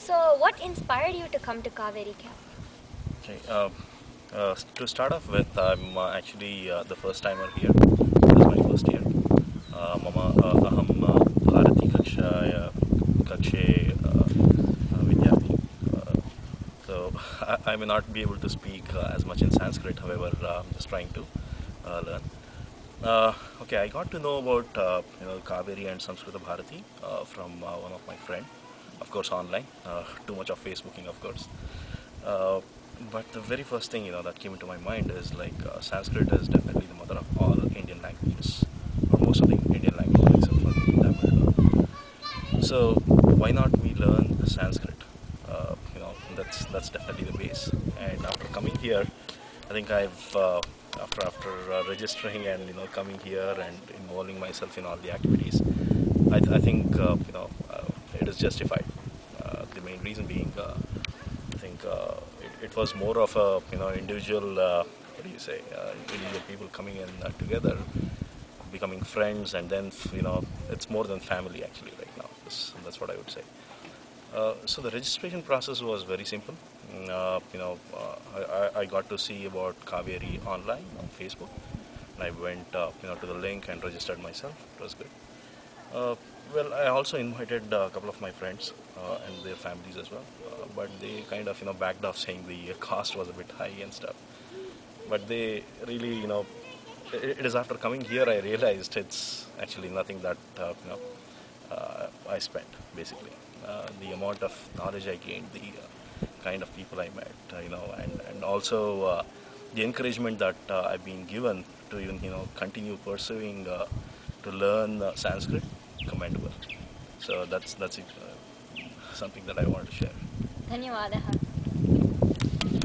So, what inspired you to come to Kaveri Camp? Okay, uh, uh, to start off with, I'm uh, actually uh, the first timer here. This is my first year. Uh, Mama uh, aham uh, Bharati uh, uh, Vidyarthi. Uh, so I, I may not be able to speak uh, as much in Sanskrit, however, uh, I'm just trying to uh, learn. Uh, okay, I got to know about uh, you know Kaveri and Samskrita Bharati uh, from uh, one of my friend, of course online. Uh, too much of Facebooking, of course. Uh, but the very first thing you know that came into my mind is like uh, Sanskrit is definitely the mother of all Indian languages, or most of the Indian languages except for Tamil. So why not we learn Sanskrit? Uh, you know that's that's definitely the base. And after coming here, I think I've uh, after after uh, registering and you know coming here and involving myself in all the activities, I, th- I think you know is justified. Uh, the main reason being, uh, I think uh, it, it was more of a you know individual. What do you say? Individual people coming in together, becoming friends, and then you know it's more than family actually right now. That's, that's what I would say. Uh, so the registration process was very simple. Mm, Uh, you know, uh, I, I- got to see about Kaveri online on Facebook, and I went you know to the link and registered myself. It was good. Uh, well, I also invited uh, a couple of my friends uh, and their families as well, but they kind of you know backed off saying the cost was a bit high and stuff. But they really you know, it, is after coming here I realized it's actually nothing that you know I spent basically. The amount of knowledge I gained, the kind of people I met, you know, and and also uh, the encouragement that uh, I've been given to even you know continue pursuing uh, to learn Sanskrit, commendable. So that's that's it, uh, something that I wanted to share. ಧನ್ಯವಾದ